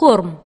корм.